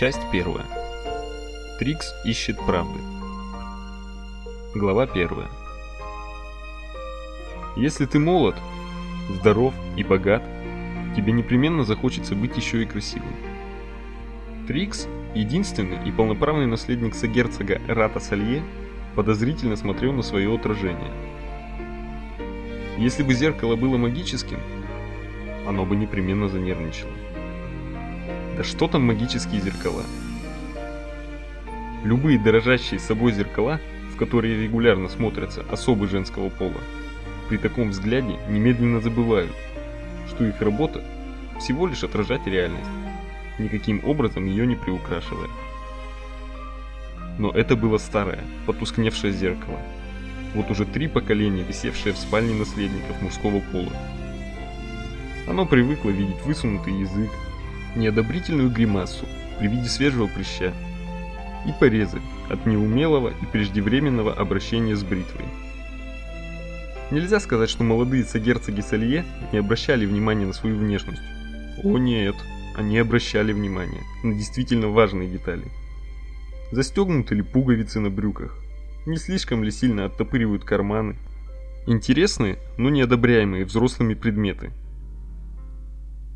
Часть первая. Трикс ищет правды. Глава первая. Если ты молод, здоров и богат, тебе непременно захочется быть еще и красивым. Трикс, единственный и полноправный наследник сагерцога Рата Салье, подозрительно смотрел на свое отражение. Если бы зеркало было магическим, оно бы непременно занервничало. Да что там магические зеркала? Любые дорожащие собой зеркала, в которые регулярно смотрятся особы женского пола, при таком взгляде немедленно забывают, что их работа всего лишь отражать реальность, никаким образом ее не приукрашивая. Но это было старое, потускневшее зеркало, вот уже три поколения висевшее в спальне наследников мужского пола. Оно привыкло видеть высунутый язык, неодобрительную гримасу при виде свежего прыща и порезы от неумелого и преждевременного обращения с бритвой. Нельзя сказать, что молодые сагерцоги Салье не обращали внимания на свою внешность. О нет, они обращали внимание на действительно важные детали. Застегнуты ли пуговицы на брюках, не слишком ли сильно оттопыривают карманы. Интересные, но неодобряемые взрослыми предметы.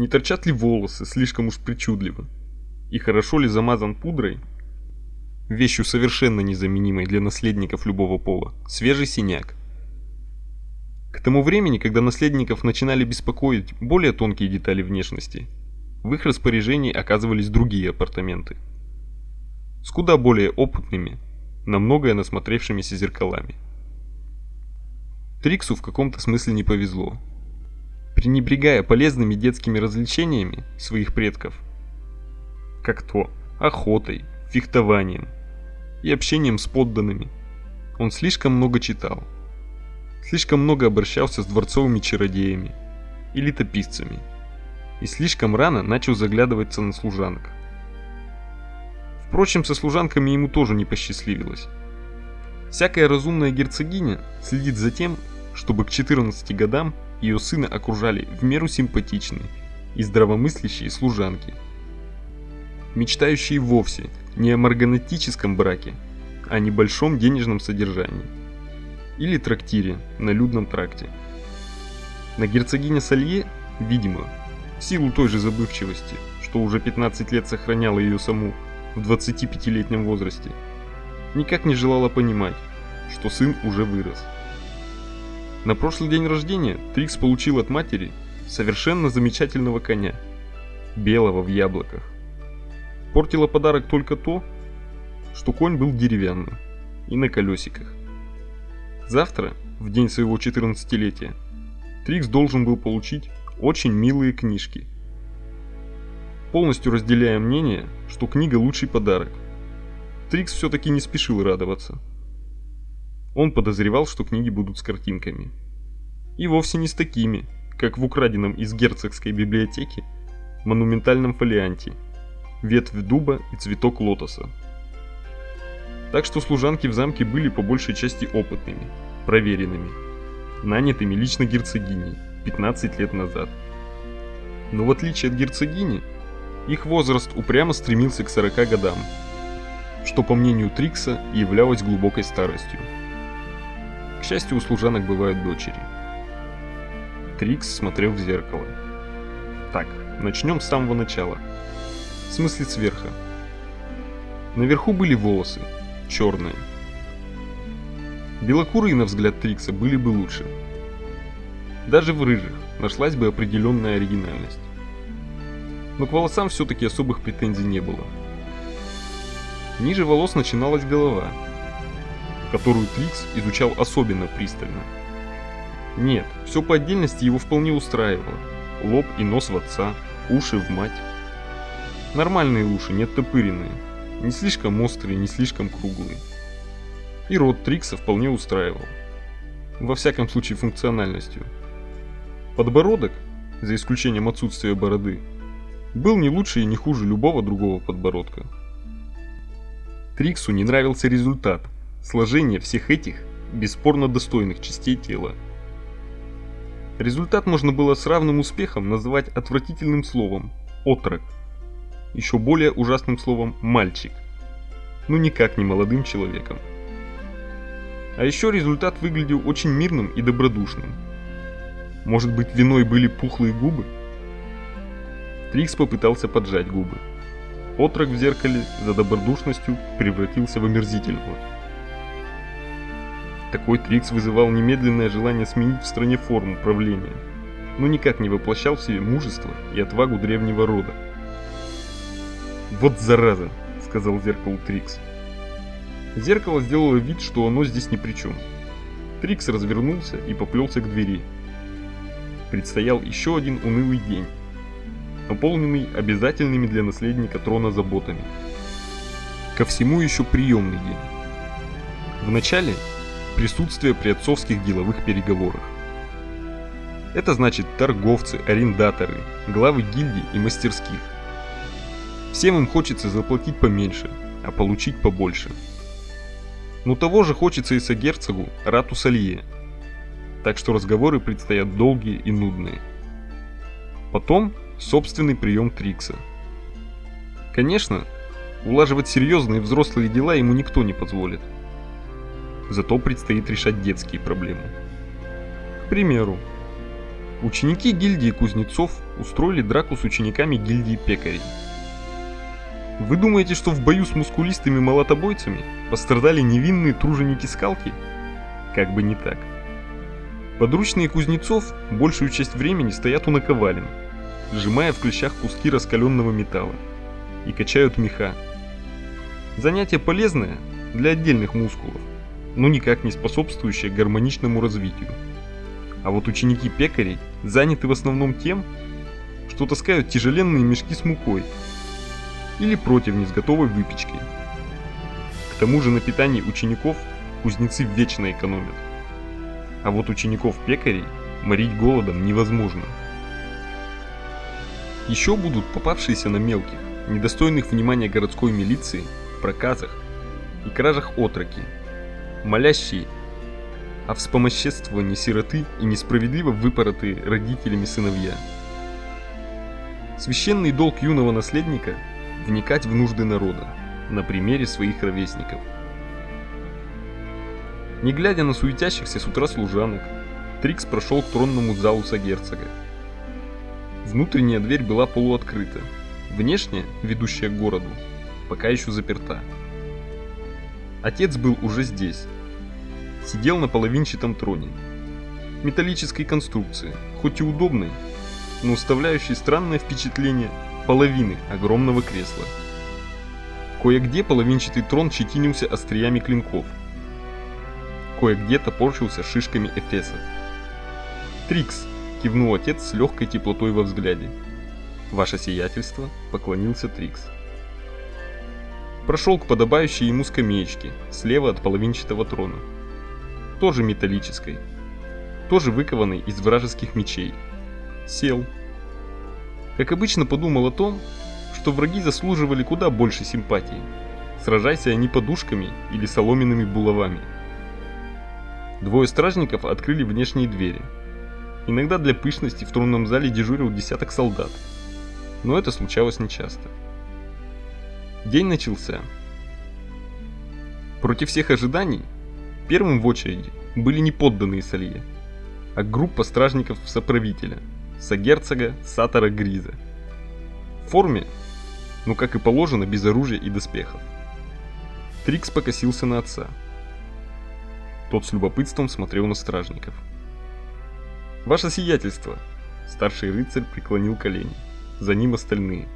Не торчат ли волосы слишком уж причудливо? И хорошо ли замазан пудрой? Вещью совершенно незаменимой для наследников любого пола. Свежий синяк. К тому времени, когда наследников начинали беспокоить более тонкие детали внешности, в их распоряжении оказывались другие апартаменты. С куда более опытными, на многое насмотревшимися зеркалами. Триксу в каком-то смысле не повезло. Пренебрегая полезными детскими развлечениями своих предков, как то охотой, фехтованием и общением с подданными, он слишком много читал – слишком много обращался с дворцовыми чародеями и летописцами, и слишком рано начал заглядываться на служанок. Впрочем, со служанками ему тоже не посчастливилось. Всякая разумная герцогиня следит за тем, чтобы к 14 годам ее сына окружали в меру симпатичные и здравомыслящие служанки, мечтающие вовсе не о марганатическом браке, а о небольшом денежном содержании или трактире на людном тракте. На герцогине Салье, видимо, в силу той же забывчивости, что уже 15 лет сохраняла ее саму в 25-летнем возрасте, никак не желала понимать, что сын уже вырос. На прошлый день рождения Трикс получил от матери совершенно замечательного коня, белого в яблоках. Портило подарок только то, что конь был деревянным и на колесиках. Завтра, в день своего 14-летия, Трикс должен был получить очень милые книжки. Полностью разделяя мнение, что книга лучший подарок. Трикс все-таки не спешил радоваться. Он подозревал, что книги будут с картинками. И вовсе не с такими, как в украденном из герцогской библиотеки монументальном фолианте ветвь дуба и цветок лотоса. Так что служанки в замке были по большей части опытными, проверенными, нанятыми лично герцогиней 15 лет назад. Но в отличие от герцогини, их возраст упрямо стремился к 40 годам, что по мнению Трикса являлось глубокой старостью. Счастью, у служанок бывают дочери. Трикс смотрел в зеркало. Так, начнем с самого начала. В смысле сверха. Наверху были волосы, черные. Белокурые, на взгляд Трикса, были бы лучше. Даже в рыжих нашлась бы определенная оригинальность. Но к волосам все-таки особых претензий не было. Ниже волос начиналась голова, которую Трикс изучал особенно пристально. Нет, все по отдельности его вполне устраивало. Лоб и нос в отца, уши в мать. Нормальные уши, не оттопыренные. Не слишком острые, не слишком круглые. И рот Трикса вполне устраивал. Во всяком случае функциональностью. Подбородок, за исключением отсутствия бороды, был не лучше и не хуже любого другого подбородка. Триксу не нравился результат, сложение всех этих бесспорно достойных частей тела. Результат можно было с равным успехом назвать отвратительным словом – отрок. еще более ужасным словом «мальчик». Ну никак не молодым человеком. А еще результат выглядел очень мирным и добродушным. Может быть виной были пухлые губы? Трикс попытался поджать губы. Отрок в зеркале за добродушностью превратился в омерзительного. Такой Трикс вызывал немедленное желание сменить в стране форму правления, но никак не воплощал в себе мужество и отвагу древнего рода. «Вот зараза!» — сказал зеркалу Трикс. Зеркало сделало вид, что оно здесь ни при чем. Трикс развернулся и поплелся к двери. Предстоял еще один унылый день наполненный обязательными для наследника трона заботами. Ко всему еще приемный день. Вначале присутствие при отцовских деловых переговорах. Это значит торговцы, арендаторы, главы гильдий и мастерских. Всем им хочется заплатить поменьше, а получить побольше. Но того же хочется и сагерцогу Рату Салье. Так что разговоры предстоят долгие и нудные. Потом собственный прием Трикса. Конечно, улаживать серьезные взрослые дела ему никто не позволит. Зато предстоит решать детские проблемы. К примеру, ученики гильдии кузнецов устроили драку с учениками гильдии пекарей. Вы думаете, что в бою с мускулистыми молотобойцами пострадали невинные труженики скалки? Как бы не так. Подручные кузнецов большую часть времени стоят у наковален, сжимая в клещах куски раскаленного металла, и качают меха. Занятие полезное для отдельных мускулов, но никак не способствующее гармоничному развитию. А вот ученики пекарей заняты в основном тем, что таскают тяжеленные мешки с мукой или противни с готовой выпечкой. К тому же на питании учеников кузнецы вечно экономят. А вот учеников пекарей морить голодом невозможно. Еще будут попавшиеся на мелких, недостойных внимания городской милиции, проказах и кражах отроки, молящие о вспомоществовании сироты и несправедливо выпоротые родителями сыновья. Священный долг юного наследника – вникать в нужды народа на примере своих ровесников. Не глядя на суетящихся с утра служанок, Трикс прошел к тронному залу сагерцога. Внутренняя дверь была полуоткрыта. Внешняя, ведущая к городу, пока еще заперта. Отец был уже здесь. Сидел на половинчатом троне. Металлической конструкции, хоть и удобной, но оставляющей странное впечатление половины огромного кресла. Кое-где половинчатый трон четинился остриями клинков. Кое-где топорщился шишками эфесов. Трикс, Кивнул отец с легкой теплотой во взгляде. «Ваше сиятельство», — поклонился Трикс. Прошел к подобающей ему скамеечке, слева от половинчатого трона. Тоже металлической, тоже выкованной из вражеских мечей. Сел. Как обычно подумал о том, что враги заслуживали куда больше симпатии. Сражайся они подушками или соломенными булавами. Двое стражников открыли внешние двери — Иногда для пышности в тронном зале дежурил десяток солдат, но это случалось нечасто. День начался. Против всех ожиданий, первым в очереди были не подданные Салье, а группа стражников-соправителя, сагерцога Сатора Гриза. В форме, ну как и положено, без оружия и доспехов. Трикс покосился на отца. Тот с любопытством смотрел на стражников. «Ваше сиятельство!» Старший рыцарь преклонил колени. За ним остальные.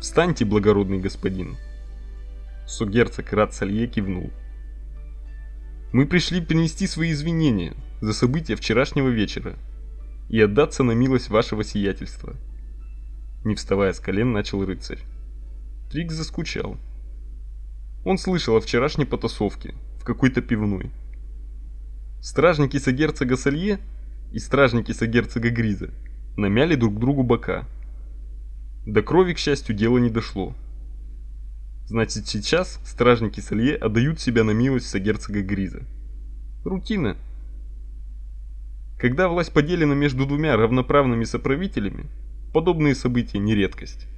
«Встаньте, благородный господин!» Сугерцог Рад Салье кивнул. «Мы пришли принести свои извинения за события вчерашнего вечера и отдаться на милость вашего сиятельства». Не вставая с колен, начал рыцарь. Трик заскучал. Он слышал о вчерашней потасовке в какой-то пивной. Стражники сагерцога Салье и стражники сагерцога Гриза намяли друг другу бока. До крови, к счастью, дело не дошло. Значит, сейчас стражники Салье отдают себя на милость сагерцога Гриза. Рутина. Когда власть поделена между двумя равноправными соправителями, подобные события не редкость.